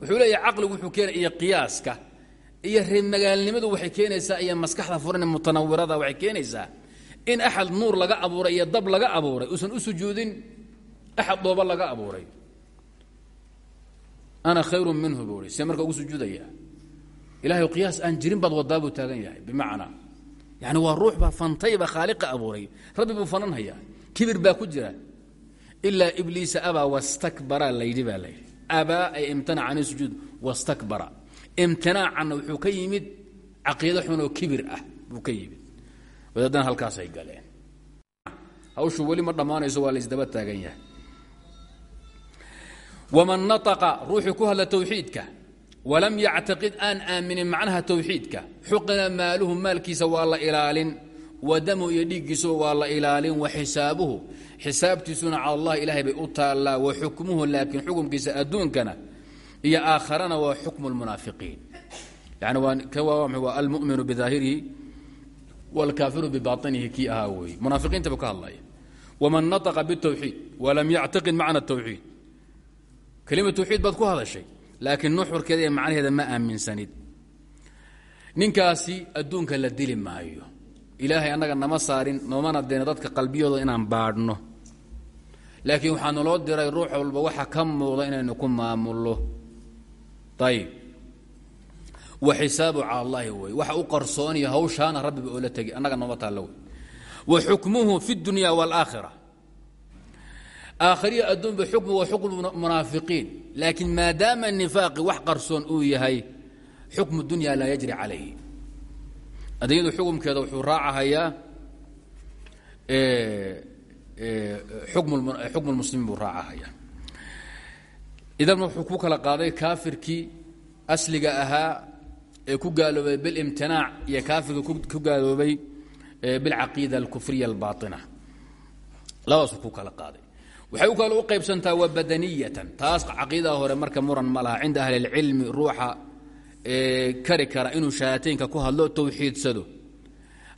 Wuxuu leeyahay caqligu wuxuu keenay iyo qiyaaska iyo reemagaalnimadu waxay keenaysaa iyo maskaxda furan mutanawirada waxay keenaysaa in axad nuur laga abuuray iyo dab laga abuuray. Uusan u sujuudin axad dhooba laga abuuray. Ana khayru minhu buu i marka ugu sujuudaya ilahay qiyaas aan jirin baad wadaa buu taagan yahay bimacnaa. Yani waa ruux baa fantayba khaaliqa abuuray. Rabbi buu fananhayaa. Kibir baa ku jira. Ilaa ibliisa abaa wastakbara layidhi baa layidhi abaa ay imtanaca can sujuud wastakbara imtinaacanna wuxuu ka yimid caqiido xun oo kibir ah buu ka yimid. Wadaadana halkaasay galeen. Hawshu weli ma dhammaanayso waa laysdaba taagan yahay. Waman nataqa ruuxuu ku hadla towxiidka walam yactaqid aan aaminin macnaha towxiidka xuqina maaluhu maalkiisa waa la ilaalin. Wa iyo dhiiggiisuba waa la ilaalin. Wa xisaabuhu xisaabtiisuna cala allah ilaahay bay u taallaa. Wa xukmuhu laakiin xukumkiisa adduunkana iyo aakharana waa xukmu lmunaafiqiin yani waa almuminu bidaahirihi wاlkaafiru bibaطinihi kii ahaa weeye munaafiqiinta buu ka hadlaya waman naطqa bالtowxiid walam yactaqid macna الtowxiid kelima towxiid baad ku hadashay laakiin nuxurkeeda iyo macnaheeda ma aaminsanid ninkaasi adduunka la dili maayo ilaahay annaga nama saarin noomana deena dadka qalbiyooda inaan baadhno laakiin waxaa naloo diray ruux walba waxa ka muuqda inaynu ku maamullo ayib wa xisaabu cala allahi wey waxa u qarsoonaya hawshaana rabbiba oo la tegi annaga nooma taallo wey wa xukmuhu fi اdunya wاlaakhira aakhiriya adduunba xukmu wa xukmu munaafiqiin. Laakiin maadaama nifaaqi wax qarsoon uu yahay xukmu dunya laa yajri calayhi. Addunyadu xukumkeeda wuxuu raacahayaa xukmu lmuslimiin buu raacahayaa idan wuxuu ku kala qaaday kaafirkii asliga ahaa ee ku gaaloobay bilimtinaac iyo kaafirka ku gaaloobay bilcaqiida alkufriya albaaina labadaasuu ku kala qaaday. Waxay u kale u qaybsantaa wa badaniyatan taas caqiidaa hore marka muran ma laha cinda ahli اlcilmi ruuxa kari kara inuu shahaataynka ku hadlo tawxiidsado.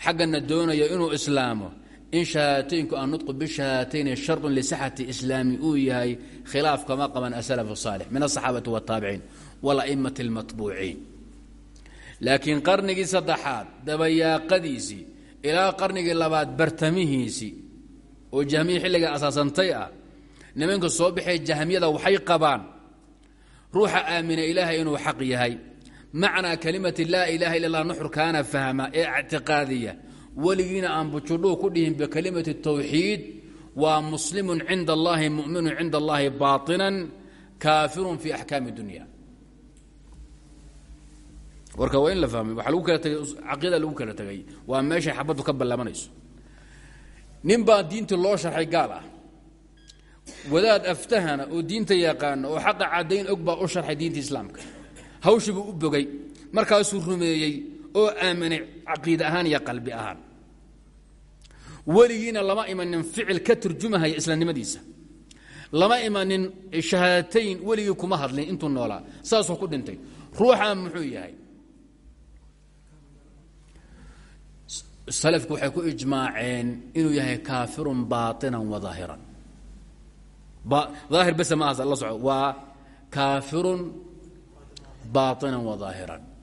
Xaggana doonayo inuu islaamo in shahaataynku annutqu bishahaatayni sharun lisixati islaami uu yahay khilaaf kama qaban asalaf saalix min asaxaabati wataabiciin walaimati lmatbuuciin laakiin qarnigii saddexaad dabayaaqadiisii ilaa qarnigii labaad bartamihiisii oo jahmiya xilliga asaasantay ah nimanka soo baxee jahmiyada waxay qabaan ruuxa aamina ilaahay inuu xaq yahay. Macnaa kalimati laa ilaaha illa allah nuxur fahma ee ictiqaadiya weligiina aan bujudhuu ku dhihin bikelimati tawxiid waa muslimun cinda allahi mu'minun cinda allahi baatinan kaafirun fi axkaami dunya. Warka waa in la fahmay waaa lagu kala tagay caqiida lagu kala tegay waa meeshay xabaddu ka ballamanayso. Nin baa diinta loo sharxay gaal ah. Wadaad aftahana oo diinta yaqaana oo xaqa caddayn og baa u sharxay diinta islaamka. Hawshii u bogay markaasuu rumeeyey oo aaminay caqiide ahaan iyo qalbi ahaan. Weligiina lama imanin ficil ka turjumahaya islaamnimadiisa lama imanin shahaadatayn weligii kuma hadlin intuu noolaa. Saasuu ku dhintay. Ruuxaa muxuu yahay? Salafku waxay ku ijmaaceen inuu yahay kaafirun baainan wa aahiran aahir bese ma aha la soco waa kaafirun baainan wa aahiran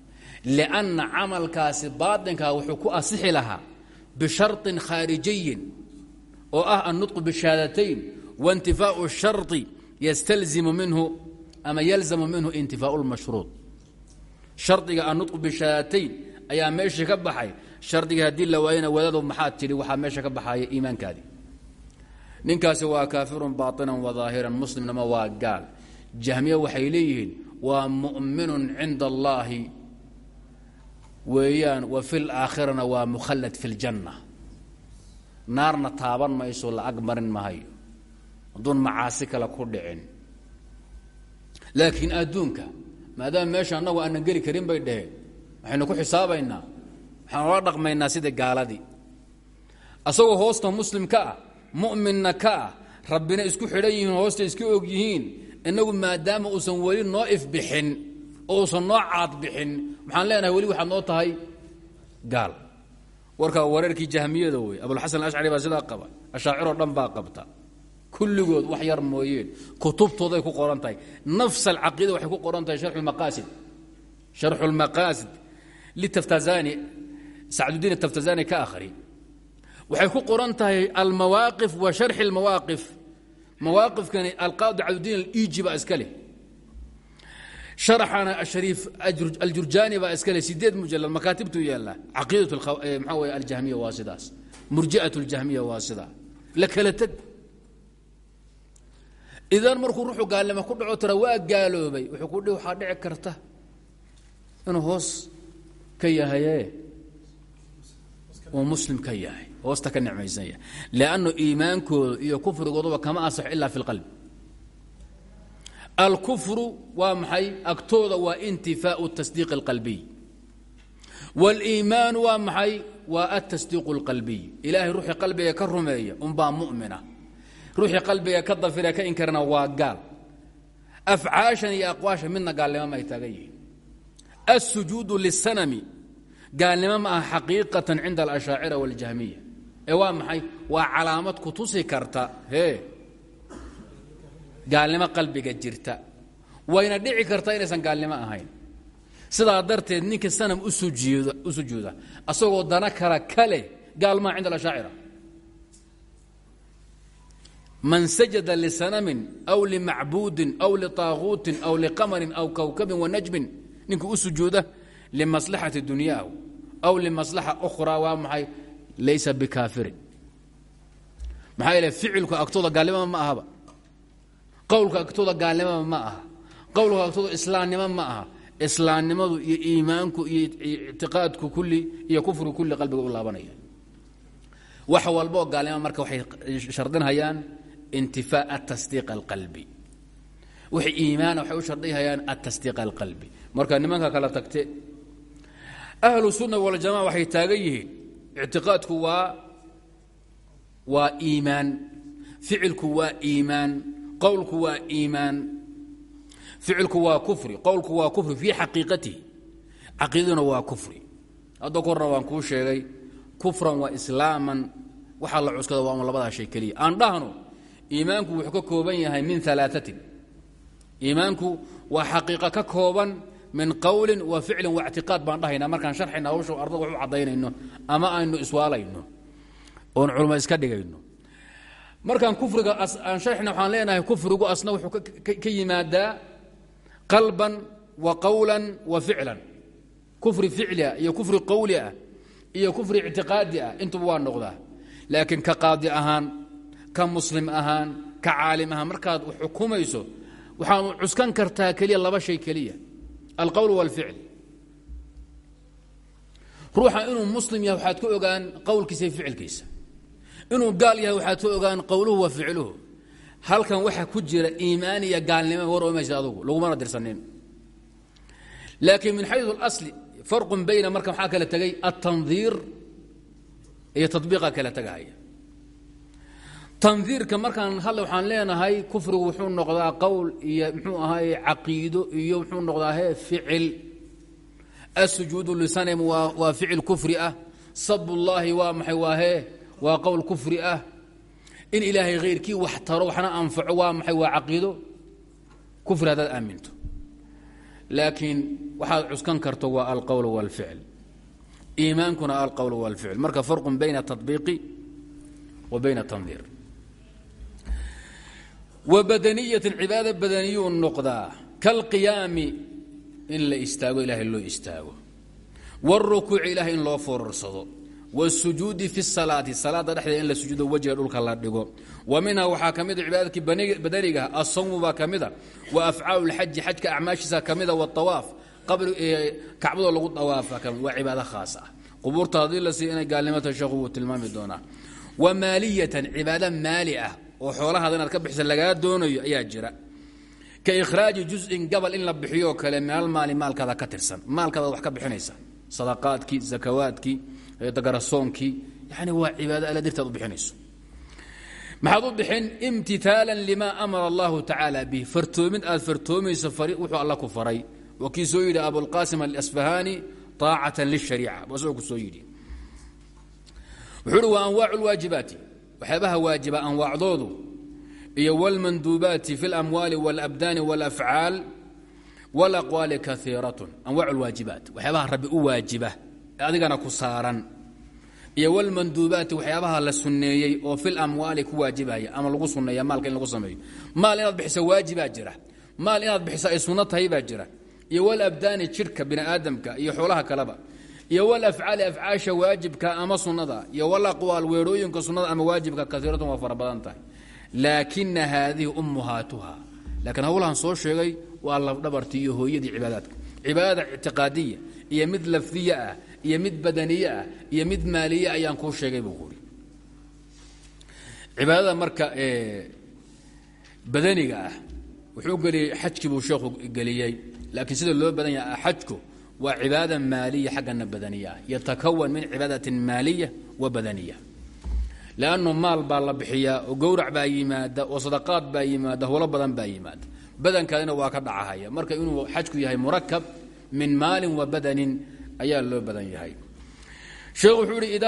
lianna camalkaasi baatinkaa wuxuu ku asixi lahaa bisharin khaarijiyin oo ah annutqu bishahaadatayn waintifaau shari yastalzimu minhu ama yalzamu minhu intifaau lmashruud shardiga annutqu bishahaadatayn ayaa meeshii ka baxay shardigii haddii la waayana wadaado maxaad tidhi waxaa meesha ka baxaya iimaankaadii ninkaasi waa kaafirun baainan wa daahiran muslimnama waa gaal jahmiya waxay leeyihiin waa mu'minun cinda allaahi weeyaan wa fi laakhirana waa mukhallad fi ljanna naarna taaban mayso la-ag marin mahayo hadduun macaasi kale ku dhicin. Laakiin adduunka maadaama meesha annagu aanan geli karin bay dhaheen waxaynu ku xisaabaynaa waxaan ola dhaqmaynaa sidai gaaladii. Asagoo hoosta muslim ka ah mu'minna ka ah rabbina isku xidhan yihiin hoosta iska og yihiin innagu maadaama uusan weli noo ifbixin oo uusan noo caadbixin maxaan leenahay weli waxaad noo tahay gaal. Warkaa wareerkii jahmiyada wey abulxasan ashcari baa sidaa qaba ashaaciroo dhan baa qabta. Kulligood wax yar mooyeen kutubtooday ku qoran tahay nafs alcaqiida waxay ku qoran tahay sharxu lmaqaasid sharxu lmaqaasid litaftazani sacdudiin ataftazani ka akhri waxay ku qoran tahay almawaaqif wa sharxi اlmawaaqif mawaaqifkani alqaadi cabdudiin aliiji baa iska leh sharxana ashariif aljurjaani baa iska leh sideed mujalad makaatibtuu yaallaa caqiidat maxaa wey aljahmiya waa sidaas murji'at اljahmiya waa sidaa la kala teg idan markuu ruuxu gaalnimo ku dhaco tira waa gaaloobay wuxuu ku dhi waxaa dhici karta inuu hoos ka yahaye uu muslim ka yahay hoosta ka nicmaysan yahay liannu iimaankooda iyo kufrigooduba kama asaxo ilaa fi lqalb alkufru waa maxay agtooda waa intifaau tasdiiq اlqalbiy wاliimaanu waa maxay waa atasdiiq اlqalbiy ilaahay ruuxii qalbiga ka rumeeya unbaa mumina ruuxii qalbiga ka dafira ka inkarana waa gaal afcaashan iyo aqwaasha midna gaalnimo ma ay taagan yihiin الsujuudu liلsanami gaalnimo ma aha xaqiiqatan cinda alashaacira waاljahmiya ee waa maxay waa calaamad ku tusi karta hee gaalnimo qalbiga jirta. Wayna dhici karta inaysan gaalnimo ahayn. Sidaa darteed ninka sanam u sujuuda asagoo dana kala kale gaalmaa cinda alashaacira man sajada lisanamin aw limacbuudin aw liطaaguutin aw liqamarin aw kawkabin wanajmin ninkii u sujuuda limaslaxati dunyaahu aw limaslaxa ukhraa waa maxay? Laysa bikaafirin maxaa yeele ficilku agtooda gaalnimada ma ahaba qowlka agtooda gaalnimada ma aha. Qowlka agtooda islaamnimo ma aha. Islaamnimadu iyo iimaanku iyo ictiqaadku kulli iyo kufrigu kulli qalbiga u laabanaya. Wax walbaoo gaalnimo marka waxay shardinhayaan intifaa atasdiiq alqalbi. Wix iimaana waxay u shardihayaan atasdiiq alqalbi. Marka nimanka kala tagte ahlu sunna waljamaca waxay taagan yihiin ictiqaadku waa waa iimaan ficilku waa iimaan qowlku waa iimaan. Ficilku waa kufri. Qowlku waa kufri fii xaqiiqatihi. Caqiidaduna waa kufri. Hadda korna waan kuu sheegay kufran wa islaaman. Waxaa la cuskada waa un labadaa shay keliya. Aan dhahno iimaanku wuxuu ka kooban yahay min alaaثatin iimaanku waa xaqiiqa ka kooban min qowlin wa ficlin wa ictiqaad baan dhahaynaa markaan sharxayna hawsha arda wax u caddaynayno ama markaan kufriga aan sharxina waxaan leenahay kufrigu asna wuxuu ka yimaadaa qalban wa qowlan wa ficlan. Kufri ficli ah iyo kufri qowli ah iyo kufri ictiqaadi ah intuba waa noqdaa. Laakiin ka qaadi ahaan ka muslim ahaan ka caalim ahaan markaad xukumayso waxaad cuskan kartaa keliya laba shay keliya. Alqowl wاlficl ruuxa inuu muslim yahay waxaad ka ogaan qowlkiisa iyo ficilkiisa inuu gaal yahay waxaad ka ogaan qowluhu wa ficluhu. Halkan waxa ku jira iimaan iyo gaalnimo war omaysa adugu lagumana dirsanin. Laakiin min xayu اlasli farqun bayna marka maxaa kala tegay altandiir iyo tabiiqa kala tegahaya tandiirka markaan hadle waxaan leenahay kufrigu wuxuu noqdaa qowl iyo mxuu ahaaye caqiido iyo muxuu noqdaa he ficil. Asujuudu lisanem waa ficil kufri ah. Waa hee waa qowl kufri ah in ilaahay hayrkii wax taro waxna anfaco waa maxay waa caqiido kufri haddaad aaminto laakiin waxaad cuskan karto waa alqowl wاlficl iimaankuna alqowl wاlficl marka farqun bayna taطbiiqi wa bayna tandiir wa badaniyatin cibaado badaniyuu noqdaa kalqiyaami in la istaago ilahay loo istaago wاrukuuci ilahay in loo foorarsado wsujuudi fi salaati salaada dhexdeeda in la sujuudo wejiga dhulka la dhigo wa minha waxaa ka mida cibaadaadkii asawmu baa ka mida wa afcaalu lxaji xajka acmaashiisa ka mida wawaaf kacbadoo lagu awaafa waa cibaad khaas ah qubuurta haddii la siiy inay gaalnimata sheekhu wuu tilmaami doonaa wa maaliyatan cibaado maali ah oo xoolahaada ka bixisa lagaa doonayo ayaa jira ka ikhraaji juzin gabal in la bixiyo kale minalmaali maalkaada ka tirsan maalkaadaad wax ka bixinaysa sadaqaadkii sakawaadkii garasoonkii yani waa cibaado alla dirtaad u bixinayso maxaad u bixin imtitaalan limaa amara allahu tacaala bih fartoomid aad fartoomayso wuxuu alla ku faray waa kii soo yidhi abulqaasim alasfahani aacatan lishariica buu asagoo ku soo yidhi wuxuu uhi wa anwaacu lwaajibaati waxyaabaha waajiba anwaacdoodu iyo wاlmanduubaati fi اlamwaali wاlabdaani wاlafcaal wاlaqwaali kaiiratun anwac اlwaajibaat waxyaabaha rabbi u waajiba ee adigana ku saaran. Iyo wاlmanduubaati waxyaabaha la sunneeyey oo fi lamwaali ku waajibaya ama lagu sunneeya maalka in lagu sameeyo. Maal inaad bixiso waajibaa jira. Maal inaad bixiso ay sunno tahay baa jira. Iyo wlabdaani jidhka bini aadamka iyo xoolaha kaleba. Iyo wlafcaali afcaasha waajibka ama sunnada. Iyo walaqwaal weerooyinka sunnada ama waajibka kaiiratun waa fara badan tahay. Laakina haadihi ummuhaatuha. Soo sheegay waa lafdhabartii iyo hooyadii cibaadaadka. Cibaadada ictiqaadiya iyo mid lafdiya ah iyo mid badaniye ah iyo mid maaliye ayaan kuu sheegay buu kuhi cibaadada marka badaniga ah wuxuu geliyey xajkii buu sheekhu geliyey. Laakiin sida loo badan yaha xajku waa cibaada maaliya xaggana badaniya ah. Yatakawan min cibaadatin maaliya wa badaniya lannu maal baa la bixiyaa oo gowrac baa yimaada oo sadaqaad baa yimaada howlo badan baa yimaada. Badankaadina waa ka dhacahaya. Marka inuu xajku yahay murakab min maalin wa badanin ayaa loo badan yahay. Sheekh wuxuu ihi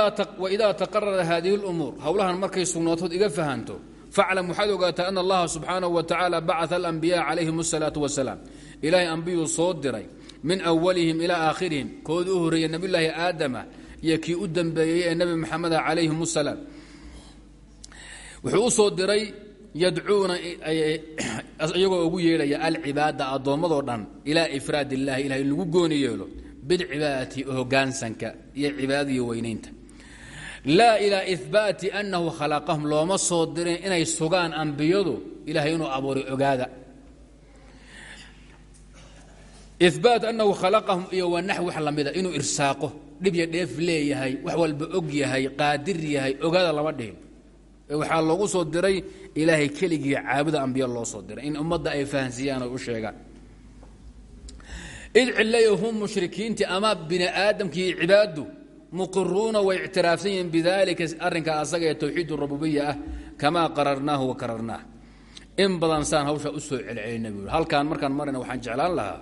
waidaa taqarara haadihi اlumuur howlahan markay sugnootood iga fahanto faclam waxaad ogaataa ana allaha subxaanahu wa tacaala bacaa alambiyaa calayhim asalaatu wasalaam ilaahay ambiyuu soo diray min awalihim ilaa aakhirihim. Koodii u horreeyey nebiyulaahi aadama iyo kii u dambeeyey ee nebi maxameda calayhim wuxuu soo diray yadcuuna iyagoo ugu yeedhaya alcibaada addoommadoo dhan ilaa ifraad illaahi ilahay lagu gooni yeelo bilcibaadati hogaansanka iyo cibaadadiiyo weynaynta. Laa ilaa ihbaati annahu khalaqahum looma soo dirin inay sugaan ambiyadu ilahay inuu abuuray ogaada. Ihbaat annahu khalaqahum iyo wanax wax lamida inuu irsaaqo dhib iyo dheef leeyahay wax walba og yahay qaadir yahay ogaada lama dhihin. Waxaa loogu soo diray ilaahay keligii caabuda ambiya loo soo diray. In ummadda ay fahansiiyaan oy u sheegaan id cilayo hum mushrikiintii ama bini aadamkii cibaadu muqiruuna way ictiraafsan yihiin bidalika arrinka asaga ee towxiid rububiya ah kamaa qararnaahu wa kararnaah in badan saan hawshaa u soo celcelinay buu halkaan markaan marayna waxaan jeclaan lahaa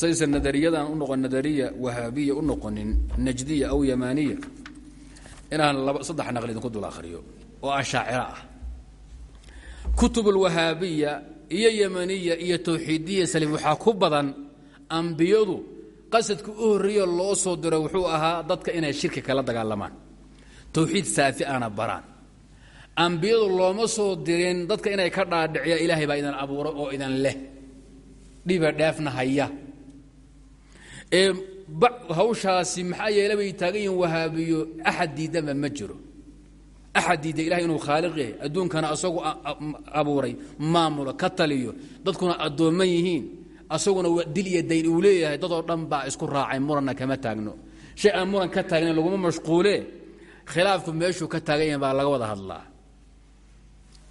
saysan nadariyadan u noqon nadariya wahaabiya u noqonin najdiya aw yamaaniya inaan saddex naqli idinku dul akhriyo oo ashaaciro ah kutub alwahaabiya iyo yamaniya iyo towxiidiya salim waxaa ku badan ambiyadu qasadka u horreeya loo soo diro wuxuu ahaa dadka inay shirki kala dagaalamaan. Towxiid saafi ana baraan. Ambiyadu looma soo dirin dadka inay ka dhaadhiciya ilaahay baa idan abuuray oo idan leh. Dhiba dheefna haya. Hawshaasi maxaa yeele bay taagan yihiin wahaabiyo axad diidanba ma jiro. Axad diida ilahay inuu khaaliq yahay adduunkana asagu abuuray maamulo ka taliyo. Dadkuna addoomman yihiin asaguna dil iyo dayn uu leeyahay dadoo dhan baa isku raacay muranna kama taagno. Shay aan muran ka taagnayn laguma mashquule. Khilaafku meeshuu ka taagan yahay baa laga wada hadlaa.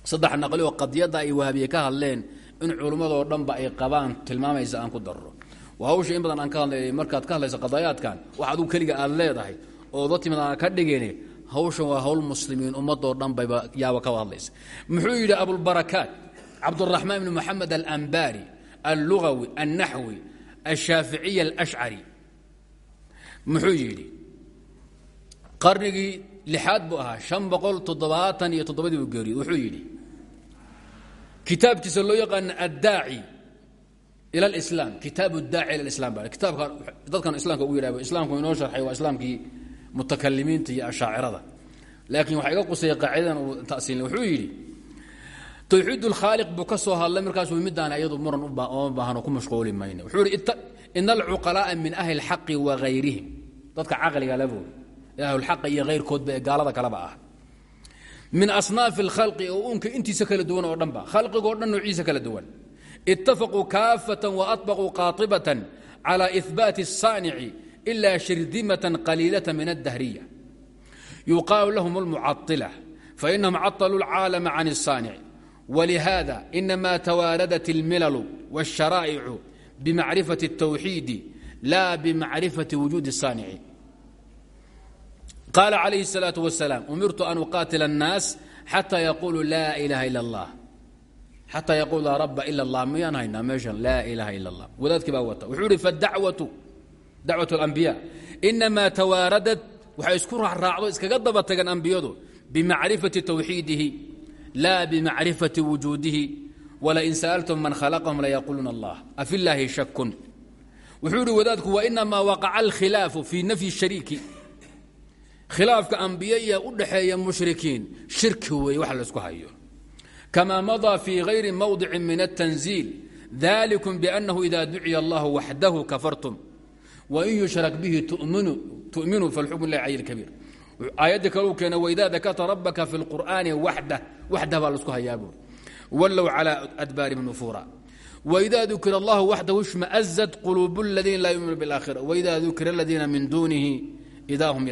Saddex naqli oo qadiyadda ay wahaabiye ka hadleen in culummadoo dhanba ay qabaan tilmaamaysa aan ku darro. Hawsha in badan aan ka hadlay markaad ka hadlayso qadaayaadkan wax aduu keliga aad leedahay oo da timid aan ka dhigin hawshan waa hawl muslimiin ummadoo dhan bayba yaaba ka hadlaysa. Muxuu yidhi abulbarakaat cabduraxmaan ibni moxamed alambaari allugawi alnaxwi alshaaficiy alashcari muxuu yidhi qarnigii lixaad buu ahaa an boqol toddobaatan iyo toddobadii buu geeriyod wuxuu yidhi kitaabkiisa loo yaqaana addaaci ila alislaam kitaab daaci ila islam ba kitaabka dadkan islaamka ugu yidhahba islaamku inoo sharxay waa islaamkii mutakalimiinta iyo ashaacirada. Laakiin waxaa iga qusaya qaacidadan uu tasiilin wuxuu yidhi towxiid ulkhaaliq buu ka soo hadlay markaasuu midaan iyadu muran uma baahano ku mashquuli mayna wuxuu yidhi ina alcuqalaa'a min ahli اlxaqi wa hayrihim dadka caqliga labo ahlulxaqa iyo hayrkoodba ee gaalada kaleba ah min asnaafi اlkhalqi oo uunka intiisa kala duwan oo dhanba khalqigoo dhan noociisa kala duwan itafaquu kaafatan waatbaquu qaatibatan cala ihbaati الsaanici ila shirdimatan qaliilata min addahriya yuqaalu lahum اlmucaطila fainahum caطaluu اlcaalama can الsaanic ولهذا إنما توالدت الملل والشرائع بمعرفة التوحيد لا بمعرفة وجود الصانع قال عليه الصلاة والسلام أمرت أن أقاتل الناس حتى يقولوا لا إله إلا الله حتى يقول لا رب إلا الله ميان هينا ميشان لا إله إلا الله وذلك باوتا وحورف الدعوة دعوة الأنبياء إنما تواردت وحيسكرها الراعض إسكاقضبت أنبياء laa bimacrifati wujuudihi walain sa'altum man khalaqahum layaquluuna allah afi illaahi shakun wuxuu ihi wadaadku wa inamaa waqaca alkhilaafu fii nafyi shariiki khilaafka ambiyaya u dhaxeeya mushrikiin shirki weeye wax laysku hayo kamaa madaa fii hayri mowdicin min atanziil dalikum biannahu ida duciya allahu waxdahu kafartum wain yushrak bihi tu'minu falxukmu lahi cayilkabiir aayadda kale uu keena waidaa dakata rabbaka fi lqur'aani waxda waxda baa la isku hayaa buuri wallow calaa adbaarihim nufuura waidaa dukira allahu waxdahu shmaazat quluubu ladiina laa yuminuuna biاlaakhira waidaa dukira aladiina min duunihi idaa hum